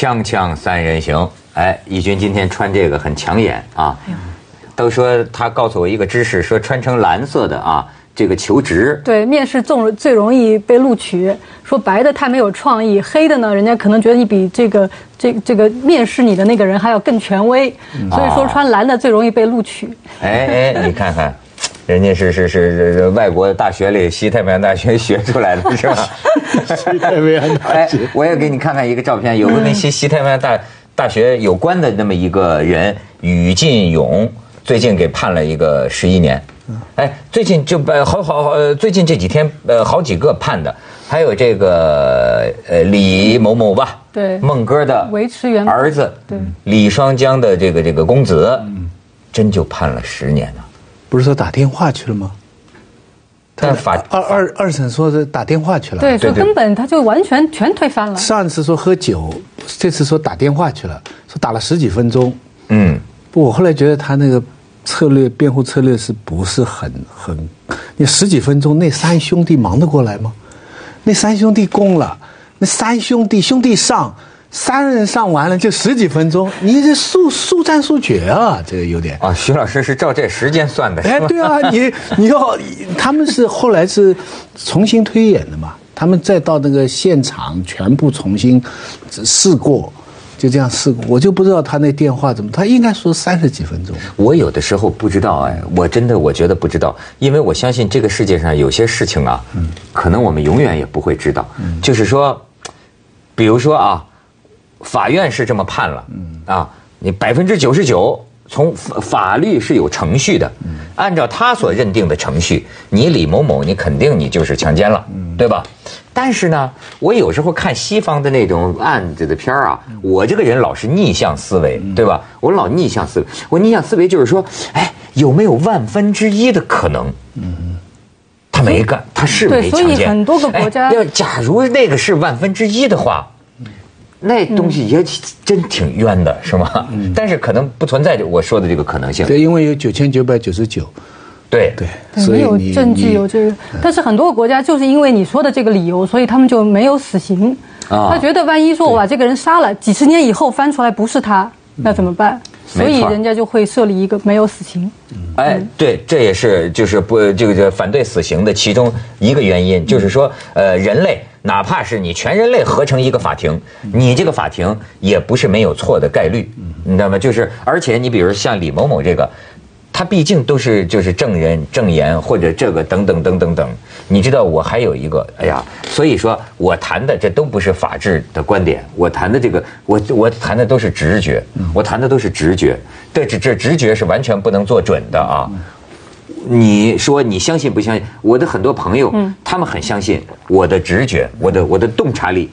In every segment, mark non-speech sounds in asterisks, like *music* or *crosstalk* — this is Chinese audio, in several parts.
锵锵三人行，哎，义军今天穿这个很抢眼啊。都说他告诉我一个知识，说穿成蓝色的啊，这个求职。对，面试最最容易被录取。说白的太没有创意，黑的呢，人家可能觉得你比这个这这个面试你的那个人还要更权威。所以说穿蓝的最容易被录取。哎哎，你看看，人家是是是是外国大学里西太平洋大学 *laughs* 学出来的是吧？*laughs* 西太平洋大学。哎我也给你看看一个照片，有个跟西西太平洋大大学有关的那么一个人，宇进勇。最近给判了一个十一年，哎，最近就呃好好好，最近这几天呃好几个判的，还有这个呃李某某吧，对，孟哥的维持原儿子，对，李双江的这个这个公子，真就判了十年呢。不是说打电话去了吗？但法二二二审说是打电话去了，对，说根本他就完全全推翻了。上次说喝酒，这次说打电话去了，说打了十几分钟，嗯，不，我后来觉得他那个。策略辩护策略是不是很很？你十几分钟，那三兄弟忙得过来吗？那三兄弟攻了，那三兄弟兄弟上，三人上完了就十几分钟，你这速速战速决啊，这个有点啊。徐老师是照这时间算的，哎，对啊，你你要他们是后来是重新推演的嘛？他们再到那个现场全部重新试过。就这样试过，我就不知道他那电话怎么，他应该说三十几分钟。我有的时候不知道，哎，我真的我觉得不知道，因为我相信这个世界上有些事情啊，嗯，可能我们永远也不会知道。嗯，就是说，比如说啊，法院是这么判了，嗯，啊，你百分之九十九，从法律是有程序的，嗯，按照他所认定的程序，你李某某，你肯定你就是强奸了，嗯，对吧？但是呢，我有时候看西方的那种案子的片儿啊，我这个人老是逆向思维，对吧？我老逆向思维，我逆向思维就是说，哎，有没有万分之一的可能？嗯，他没干，他是没强奸。所以很多个国家，要假如那个是万分之一的话，那东西也真挺冤的，是吗？但是可能不存在我说的这个可能性。对，因为有九千九百九十九。对对，没有证据有这个，但是很多个国家就是因为你说的这个理由，所以他们就没有死刑。他觉得万一说我把这个人杀了，几十年以后翻出来不是他，那怎么办？所以人家就会设立一个没有死刑。哎，对，这也是就是不这个反对死刑的其中一个原因，就是说呃，人类哪怕是你全人类合成一个法庭，你这个法庭也不是没有错的概率，你知道吗？就是而且你比如像李某某这个。他毕竟都是就是证人证言或者这个等等等等等，你知道我还有一个哎呀，所以说我谈的这都不是法治的观点，我谈的这个我我谈的都是直觉，我谈的都是直觉，这这这直觉是完全不能做准的啊！你说你相信不相信？我的很多朋友，他们很相信我的直觉，我的我的洞察力。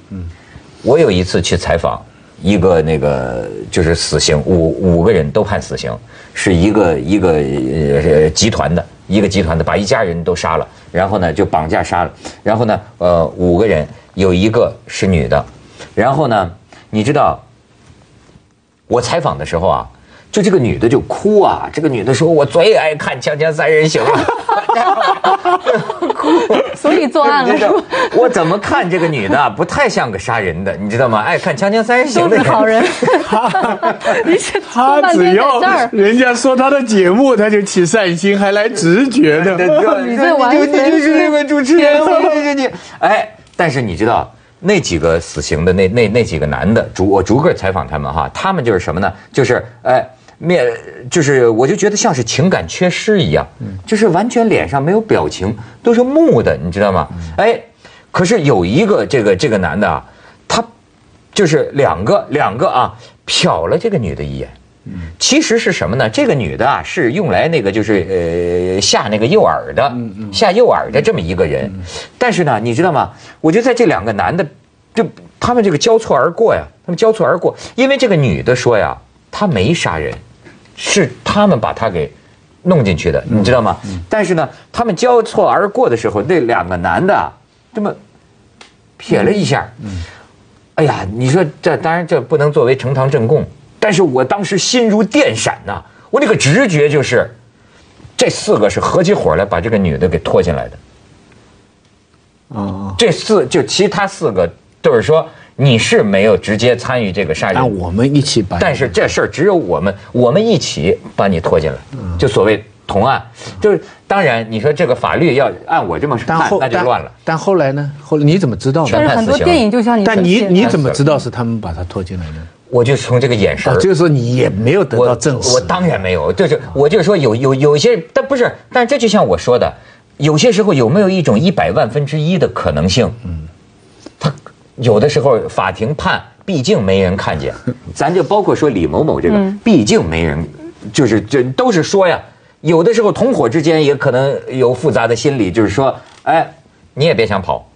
我有一次去采访。一个那个就是死刑，五五个人都判死刑，是一个一个呃集团的一个集团的，把一家人都杀了，然后呢就绑架杀了，然后呢呃五个人有一个是女的，然后呢你知道我采访的时候啊。就这个女的就哭啊！这个女的说：“我最爱看《锵锵三人行》了。*laughs* ”哭，所以作案了。我怎么看这个女的不太像个杀人的，你知道吗？爱看《锵锵三人行》的好人。*laughs* 他只要人家说他的节目，他就起善心，还来直觉的。你这完全你就是那位主持人，我谢谢你。哎，但是你知道那几个死刑的那那那几个男的，逐我逐个采访他们哈，他们就是什么呢？就是哎。面就是我就觉得像是情感缺失一样，就是完全脸上没有表情，都是木的，你知道吗？哎，可是有一个这个这个男的啊，他就是两个两个啊，瞟了这个女的一眼。其实是什么呢？这个女的啊，是用来那个就是呃下那个诱饵的，下诱饵的这么一个人。但是呢，你知道吗？我就在这两个男的，就他们这个交错而过呀，他们交错而过，因为这个女的说呀，她没杀人。是他们把他给弄进去的，你知道吗？但是呢，他们交错而过的时候，那两个男的这么瞥了一下，哎呀，你说这当然这不能作为呈堂证供，但是我当时心如电闪呐，我那个直觉就是，这四个是合起伙来把这个女的给拖进来的。哦，这四就其他四个就是说你是没有直接参与这个杀人，但我们一起把，但是这事儿只有我们，我们一起把你拖进来，就所谓同案，就是当然你说这个法律要按我这么判，那就乱了。但后来呢？后来你怎么知道？但是很多电影就像你，但你你怎么知道是他们把他拖进来的？我就从这个眼神，就是说你也没有得到证实。我当然没有，就是我就是说有有有些，但不是，但这就像我说的，有些时候有没有一种一百万分之一的可能性？嗯，他。有的时候法庭判，毕竟没人看见，咱就包括说李某某这个，毕竟没人，就是这都是说呀。有的时候同伙之间也可能有复杂的心理，就是说，哎，你也别想跑，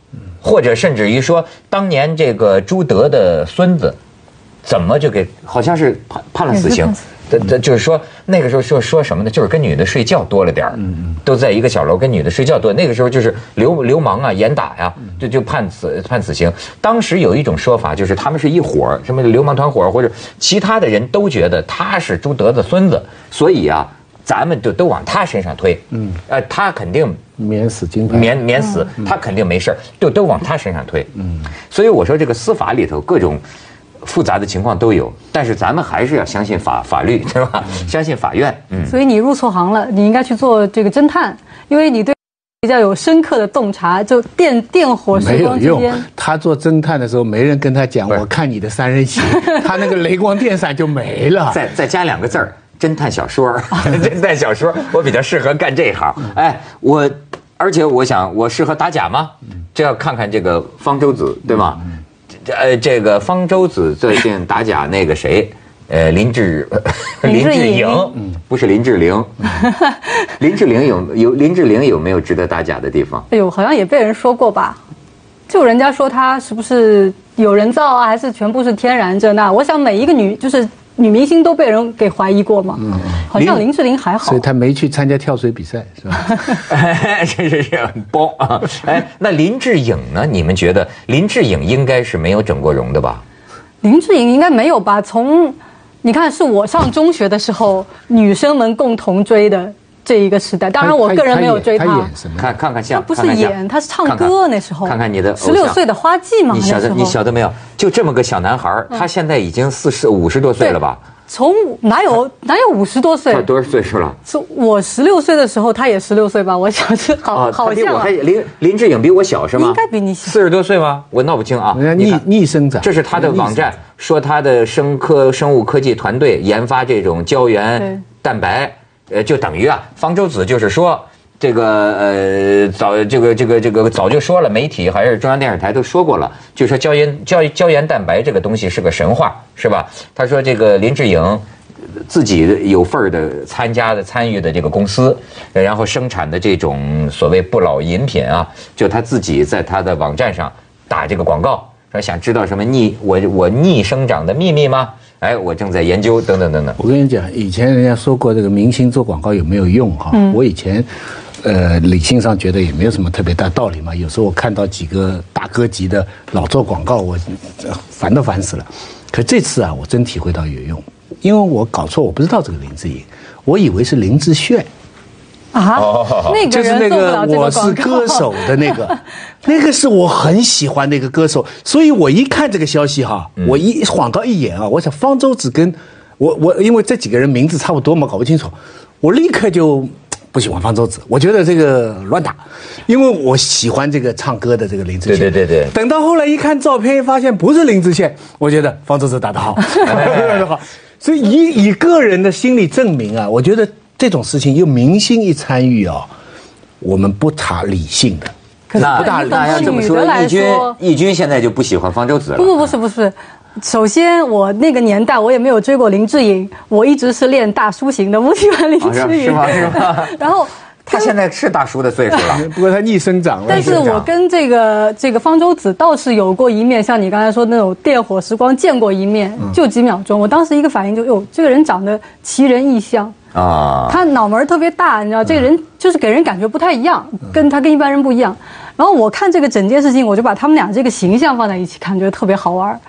或者甚至于说，当年这个朱德的孙子，怎么就给好像是判判了死刑。这就是说，那个时候说说什么呢？就是跟女的睡觉多了点儿，都在一个小楼跟女的睡觉多。那个时候就是流流氓啊，严打呀，就就判死判死刑。当时有一种说法，就是他们是一伙儿，什么流氓团伙或者其他的人都觉得他是朱德的孙子，所以啊，咱们就都往他身上推。嗯，呃，他肯定免死金牌，免免死，他肯定没事儿，就都往他身上推。嗯，所以我说这个司法里头各种。复杂的情况都有，但是咱们还是要相信法法律，*laughs* 对吧？相信法院。嗯。所以你入错行了，你应该去做这个侦探，因为你对比较有深刻的洞察。就电电火时光之间，他做侦探的时候，没人跟他讲，*laughs* 我看你的三人行，他那个雷光电闪就没了。*laughs* 再再加两个字儿，侦探小说。侦探小说，我比较适合干这一行。哎，我，而且我想，我适合打假吗？这要看看这个方舟子，对吗？呃，这个方舟子最近打假那个谁，呃，林志 *laughs* *laughs* 林志颖，不是林志玲，*laughs* 林志玲有有林志玲有没有值得打假的地方？哎呦，好像也被人说过吧，就人家说她是不是有人造啊，还是全部是天然这那？我想每一个女就是。女明星都被人给怀疑过吗？嗯，好像林志玲还好，所以她没去参加跳水比赛，是吧？*laughs* 是是是，包啊！哎，那林志颖呢？你们觉得林志颖应该是没有整过容的吧？林志颖应该没有吧？从你看，是我上中学的时候，女生们共同追的。这一个时代，当然我个人没有追他。看看看像，他不是演，他是唱歌那时候。看看你的十六岁的花季嘛，你晓得你晓得没有？就这么个小男孩，他现在已经四十五十多岁了吧？从哪有哪有五十多岁？他多少岁数了？从我十六岁的时候，他也十六岁吧？我想是好好像。还林林志颖比我小是吗？应该比你小。四十多岁吗？我闹不清啊。逆逆生长。这是他的网站说他的生科生物科技团队研发这种胶原蛋白。呃，就等于啊，方舟子就是说，这个呃，早这个这个这个早就说了，媒体还是中央电视台都说过了，就说胶原胶胶原蛋白这个东西是个神话，是吧？他说这个林志颖自己有份儿的参加的参与的这个公司，然后生产的这种所谓不老饮品啊，就他自己在他的网站上打这个广告，说想知道什么逆我我逆生长的秘密吗？哎，我正在研究，等等等等。我跟你讲，以前人家说过这个明星做广告有没有用哈？我以前，呃，理性上觉得也没有什么特别大道理嘛。有时候我看到几个大哥级的老做广告，我烦都烦死了。可这次啊，我真体会到有用，因为我搞错，我不知道这个林志颖，我以为是林志炫。啊，那个就是那个我是歌手的那个，*laughs* 那个是我很喜欢那个歌手，所以我一看这个消息哈，我一晃到一眼啊，我想方舟子跟我我因为这几个人名字差不多嘛，搞不清楚，我立刻就不喜欢方舟子，我觉得这个乱打，因为我喜欢这个唱歌的这个林志炫。对对对对。等到后来一看照片，发现不是林志炫，我觉得方舟子打得好，打得好，所以以以个人的心理证明啊，我觉得。这种事情，又明星一参与啊，我们不查理性的，那不大那要这么说，义军义军现在就不喜欢方舟子了。不不不是不是，首先我那个年代我也没有追过林志颖，我一直是练大叔型的，不喜欢林志颖。是吗？是吗？然后。*laughs* 他现在是大叔的岁数了，不过他逆生长了。但是我跟这个这个方舟子倒是有过一面，像你刚才说那种电火时光见过一面，就几秒钟。我当时一个反应就，哟，这个人长得奇人异相啊，他脑门特别大，你知道，这个人就是给人感觉不太一样，跟他跟一般人不一样。然后我看这个整件事情，我就把他们俩这个形象放在一起看，觉得特别好玩。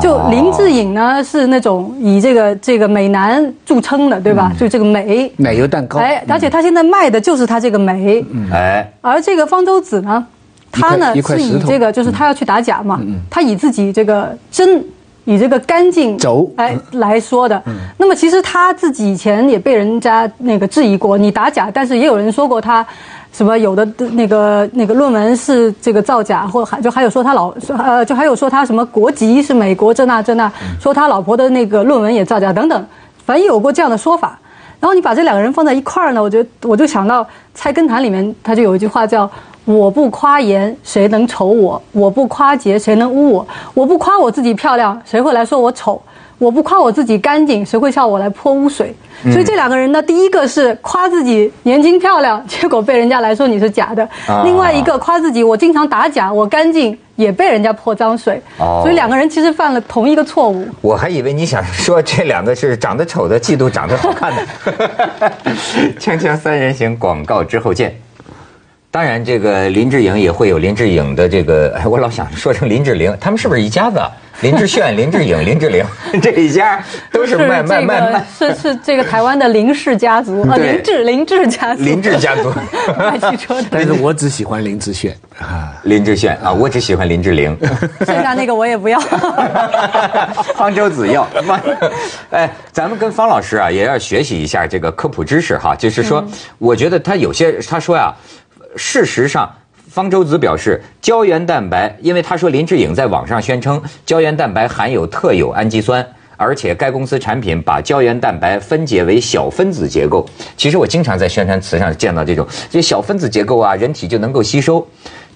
就林志颖呢，是那种以这个这个美男著称的，对吧？就这个美奶油蛋糕。哎，而且他现在卖的就是他这个美。哎，而这个方舟子呢，他呢是以这个，就是他要去打假嘛，他以自己这个真，以这个干净轴来来说的。那么其实他自己以前也被人家那个质疑过，你打假，但是也有人说过他什么有的那个那个论文是这个造假，或还就还有说他老呃就还有说他什么国籍是美国这那这那，说他老婆的那个论文也造假等等，反正有过这样的说法。然后你把这两个人放在一块儿呢，我觉得我就想到《菜根谭》里面他就有一句话叫。我不夸颜，谁能丑我？我不夸洁，谁能污我？我不夸我自己漂亮，谁会来说我丑？我不夸我自己干净，谁会笑我来泼污水？所以这两个人呢，第一个是夸自己年轻漂亮，结果被人家来说你是假的；另外一个夸自己我经常打假，我干净，也被人家泼脏水。所以两个人其实犯了同一个错误。我还以为你想说这两个是长得丑的嫉妒长得好看的。*laughs* 锵锵三人行广告之后见。当然，这个林志颖也会有林志颖的这个，哎，我老想说成林志玲，他们是不是一家子？林志炫、林志颖、林志玲。*laughs* 这一家都是卖卖卖卖，是是这个台湾的林氏家族啊，林志林志家族，林志家族。*laughs* 卖汽车的。但是我只喜欢林志炫啊，林志炫啊，我只喜欢林志玲，*laughs* 剩下那个我也不要。方舟子要，哎，咱们跟方老师啊也要学习一下这个科普知识哈，就是说，我觉得他有些他说呀。事实上，方舟子表示，胶原蛋白，因为他说林志颖在网上宣称胶原蛋白含有特有氨基酸，而且该公司产品把胶原蛋白分解为小分子结构。其实我经常在宣传词上见到这种，这小分子结构啊，人体就能够吸收。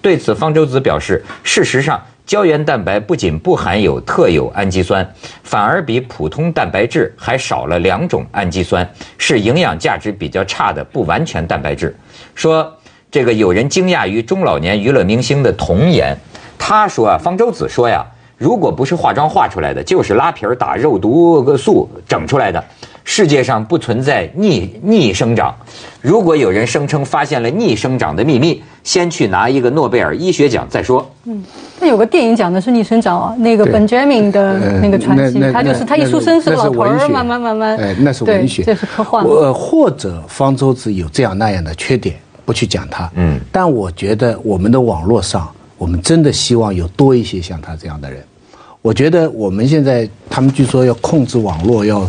对此，方舟子表示，事实上，胶原蛋白不仅不含有特有氨基酸，反而比普通蛋白质还少了两种氨基酸，是营养价值比较差的不完全蛋白质。说。这个有人惊讶于中老年娱乐明星的童颜，他说啊，方舟子说呀，如果不是化妆化出来的，就是拉皮儿打肉毒素整出来的，世界上不存在逆逆生长。如果有人声称发现了逆生长的秘密，先去拿一个诺贝尔医学奖再说。嗯，那有个电影讲的是逆生长啊，那个 Benjamin 的那个传奇，他就是他一出生是老头儿，慢慢慢慢，哎，那是文学，这是科幻。呃，或者方舟子有这样那样的缺点。不去讲他，嗯，但我觉得我们的网络上，我们真的希望有多一些像他这样的人。我觉得我们现在，他们据说要控制网络，要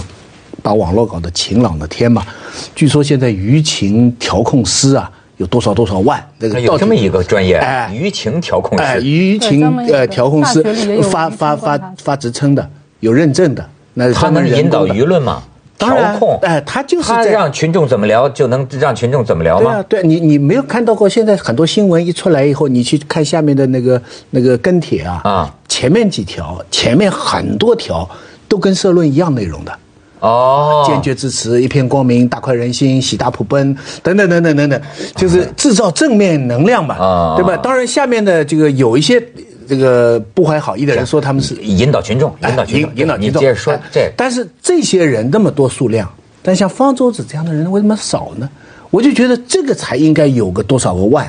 把网络搞得晴朗的天嘛。据说现在舆情调控师啊，有多少多少万，那个有这么一个专业，哎，舆情调控师，舆情呃调控师发发发发职称的，有认证的，那他们引导舆论吗？调控，哎，他就是他让群众怎么聊，就能让群众怎么聊吗？对你，你没有看到过？现在很多新闻一出来以后，你去看下面的那个那个跟帖啊，啊，前面几条，前面很多条都跟社论一样内容的，哦，坚决支持一片光明，大快人心，喜大普奔，等等等等等等，就是制造正面能量嘛，对吧？当然，下面的这个有一些。这个不怀好意的人说他们是引导群众，引导群众，引导群众。你接着说这。但是这些人那么多数量，但像方舟子这样的人为什么少呢？我就觉得这个才应该有个多少个万，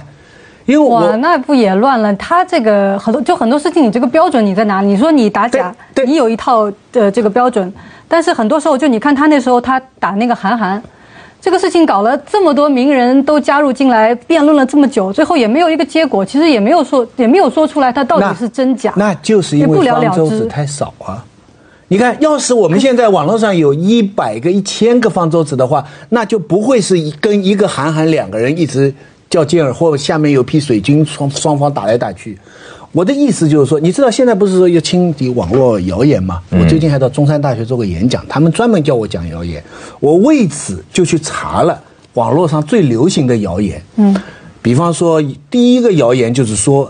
因为我那不也乱了？他这个很多就很多事情，你这个标准你在哪？你说你打假，你有一套的这个标准，但是很多时候就你看他那时候他打那个韩寒。这个事情搞了这么多名人都加入进来辩论了这么久，最后也没有一个结果，其实也没有说也没有说出来它到底是真假，那就是因为方舟子太少啊。你看，要是我们现在网络上有一百个、一千个方舟子的话，那就不会是跟一个韩寒两个人一直较劲儿，或下面有批水军双双方打来打去。我的意思就是说，你知道现在不是说要清理网络谣言吗？我最近还到中山大学做过演讲，他们专门叫我讲谣言，我为此就去查了网络上最流行的谣言。嗯，比方说第一个谣言就是说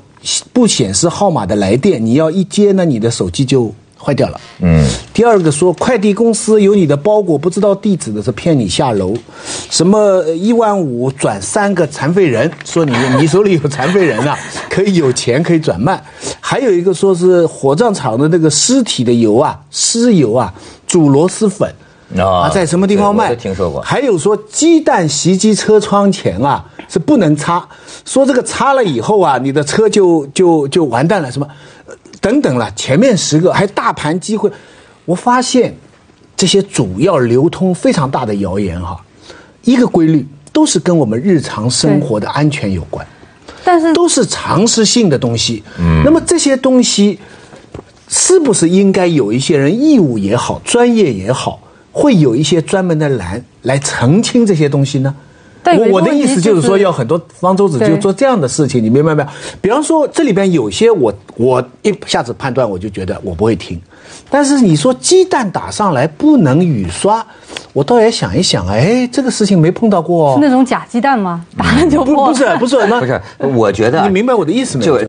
不显示号码的来电，你要一接呢，你的手机就。坏掉了。嗯，第二个说快递公司有你的包裹不知道地址的是骗你下楼，什么一万五转三个残废人，说你你手里有残废人啊，*laughs* 可以有钱可以转卖。还有一个说是火葬场的那个尸体的油啊，尸油啊，煮螺蛳粉啊，在什么地方卖？听说过。还有说鸡蛋袭击车窗前啊是不能擦，说这个擦了以后啊，你的车就就就完蛋了，什么？等等了，前面十个还大盘机会，我发现这些主要流通非常大的谣言哈，一个规律都是跟我们日常生活的安全有关。但是都是常识性的东西。嗯，那么这些东西是不是应该有一些人义务也好，专业也好，会有一些专门的栏来澄清这些东西呢？我我的意思就是说，要很多方舟子就做这样的事情，你明白没有？比方说，这里边有些我我一下子判断，我就觉得我不会听。但是你说鸡蛋打上来不能雨刷，我倒也想一想，哎，这个事情没碰到过。是那种假鸡蛋吗？打了就破？不是不是 *laughs* 不是，我觉得你明白我的意思没有？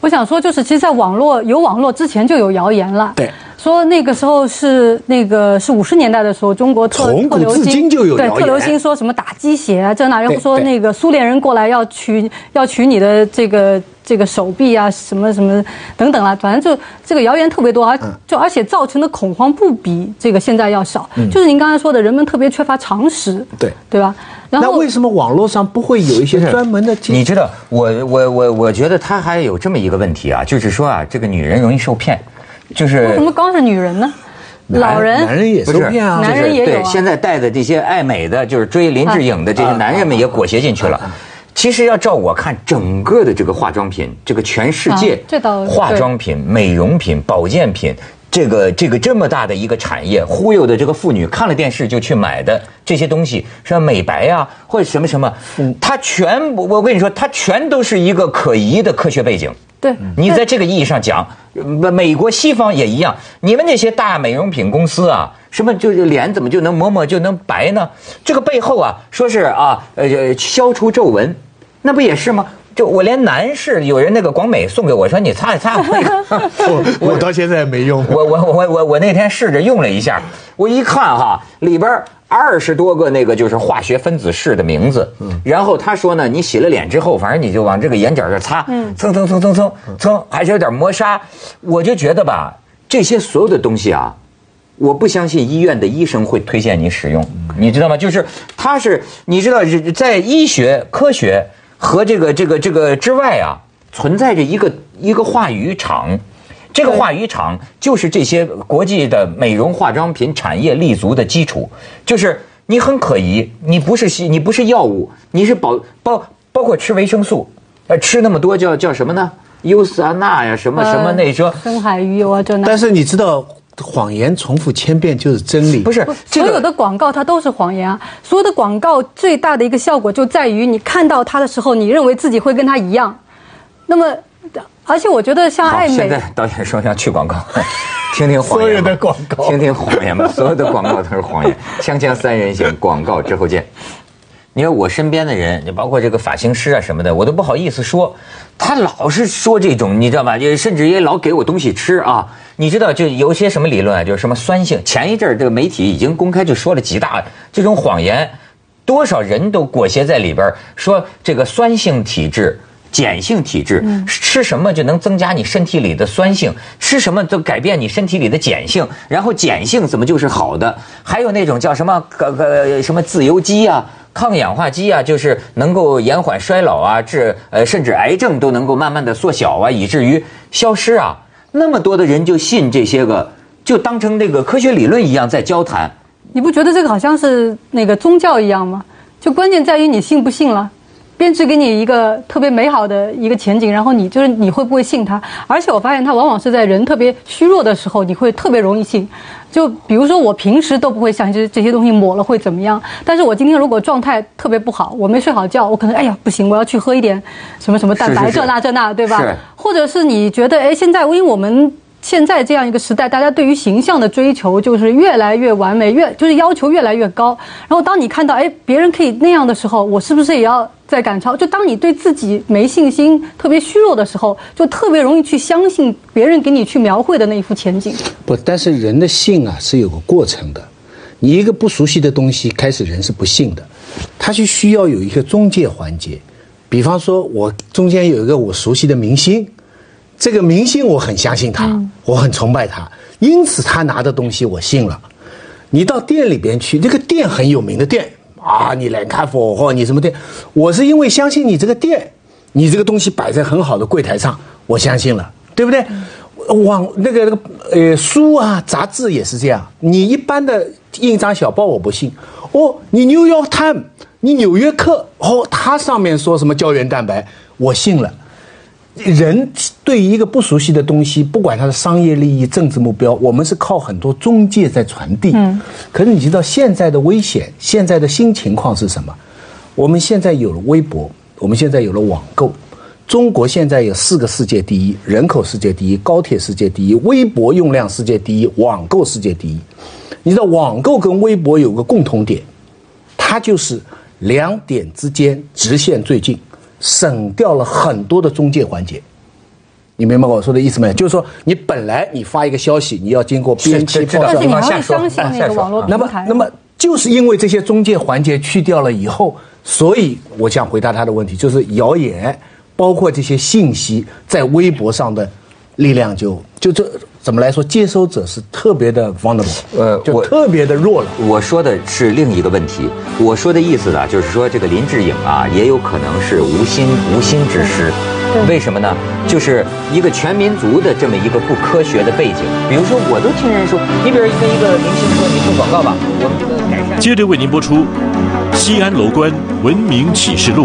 我想说，就是其实，在网络有网络之前就有谣言了。对。说那个时候是那个是五十年代的时候，中国特特流行，对特流行说什么打鸡血啊，这那，然后说那个苏联人过来要取要取你的这个这个手臂啊，什么什么等等啊，反正就这个谣言特别多，而就而且造成的恐慌不比这个现在要少。就是您刚才说的，人们特别缺乏常识，对对吧？那为什么网络上不会有一些专门的？你知道，我我我我觉得他还有这么一个问题啊，就是说啊，这个女人容易受骗。就是为什么光是女人呢？老人、男人也受骗啊！男人也有。对，现在带的这些爱美的，就是追林志颖的这些男人们也裹挟进去了。其实要照我看，整个的这个化妆品，这个全世界化妆品、美容品、保健品，这个这个这么大的一个产业，忽悠的这个妇女看了电视就去买的这些东西，什么美白呀，或者什么什么，它全我跟你说，它全都是一个可疑的科学背景。对，你在这个意义上讲，美美国西方也一样。你们那些大美容品公司啊，什么就是脸怎么就能抹抹就能白呢？这个背后啊，说是啊，呃，消除皱纹，那不也是吗？就我连男士有人那个广美送给我说你擦一擦，*laughs* 我我到现在没用。我我我我我那天试着用了一下，我一看哈，里边。二十多个那个就是化学分子式的名字，然后他说呢，你洗了脸之后，反正你就往这个眼角这擦，蹭蹭蹭蹭蹭蹭，还是有点磨砂。我就觉得吧，这些所有的东西啊，我不相信医院的医生会推荐你使用，你知道吗？就是他是你知道，在医学科学和这个这个这个之外啊，存在着一个一个话语场。这个话语场就是这些国际的美容化妆品产业立足的基础，就是你很可疑，你不是西你不是药物，你是保包包括吃维生素，呃，吃那么多叫叫什么呢？优斯安娜呀，什么什么那说深海鱼油啊，就那。但是你知道，谎言重复千遍就是真理。不是所有的广告它都是谎言啊！所有的广告最大的一个效果就在于你看到它的时候，你认为自己会跟它一样，那么。而且我觉得像爱美，现在导演说要去广告，*laughs* 听听谎言。所有的广告，听听谎言吧。所有的广告都是谎言。锵锵三人行，广告之后见。你看我身边的人，你包括这个发型师啊什么的，我都不好意思说。他老是说这种，你知道吧？就甚至也老给我东西吃啊。你知道，就有些什么理论啊？就是什么酸性。前一阵儿这个媒体已经公开就说了几大这种谎言，多少人都裹挟在里边儿说这个酸性体质。碱性体质，吃什么就能增加你身体里的酸性，吃什么都改变你身体里的碱性，然后碱性怎么就是好的？还有那种叫什么个个什么自由基啊、抗氧化剂啊，就是能够延缓衰老啊，治呃甚至癌症都能够慢慢的缩小啊，以至于消失啊。那么多的人就信这些个，就当成那个科学理论一样在交谈。你不觉得这个好像是那个宗教一样吗？就关键在于你信不信了。编织给你一个特别美好的一个前景，然后你就是你会不会信他？而且我发现他往往是在人特别虚弱的时候，你会特别容易信。就比如说我平时都不会相信这这些东西抹了会怎么样，但是我今天如果状态特别不好，我没睡好觉，我可能哎呀不行，我要去喝一点什么什么蛋白这那这那，对吧？或者是你觉得哎现在因为我们。现在这样一个时代，大家对于形象的追求就是越来越完美，越就是要求越来越高。然后当你看到哎别人可以那样的时候，我是不是也要在赶超？就当你对自己没信心、特别虚弱的时候，就特别容易去相信别人给你去描绘的那一幅前景。不，但是人的信啊是有个过程的。你一个不熟悉的东西，开始人是不信的，他就需要有一个中介环节。比方说，我中间有一个我熟悉的明星。这个明星我很相信他，我很崇拜他，因此他拿的东西我信了。你到店里边去，那个店很有名的店啊，你来看佛或你什么店，我是因为相信你这个店，你这个东西摆在很好的柜台上，我相信了，对不对？网那个那个呃书啊杂志也是这样，你一般的印章小报我不信，哦，你《New York Times》，你《纽约客》，哦，它上面说什么胶原蛋白，我信了。人对于一个不熟悉的东西，不管它的商业利益、政治目标，我们是靠很多中介在传递。嗯。可是你知道现在的危险，现在的新情况是什么？我们现在有了微博，我们现在有了网购。中国现在有四个世界第一：人口世界第一，高铁世界第一，微博用量世界第一，网购世界第一。你知道网购跟微博有个共同点，它就是两点之间直线最近。省掉了很多的中介环节，你明白我说的意思没有？就是说，你本来你发一个消息，你要经过编辑报但是你还相信那个网络平台。那么，那么就是因为这些中介环节去掉了以后，所以我想回答他的问题，就是谣言，包括这些信息在微博上的力量就就这。怎么来说？接收者是特别的 vulnerable，呃，就特别的弱了。我说的是另一个问题。我说的意思呢，就是说这个林志颖啊，也有可能是无心无心之失。为什么呢？就是一个全民族的这么一个不科学的背景。比如说，我都听人说，你比如跟一个明星说，你做广告吧，我们这个改善。接着为您播出《西安楼观文明启示录》。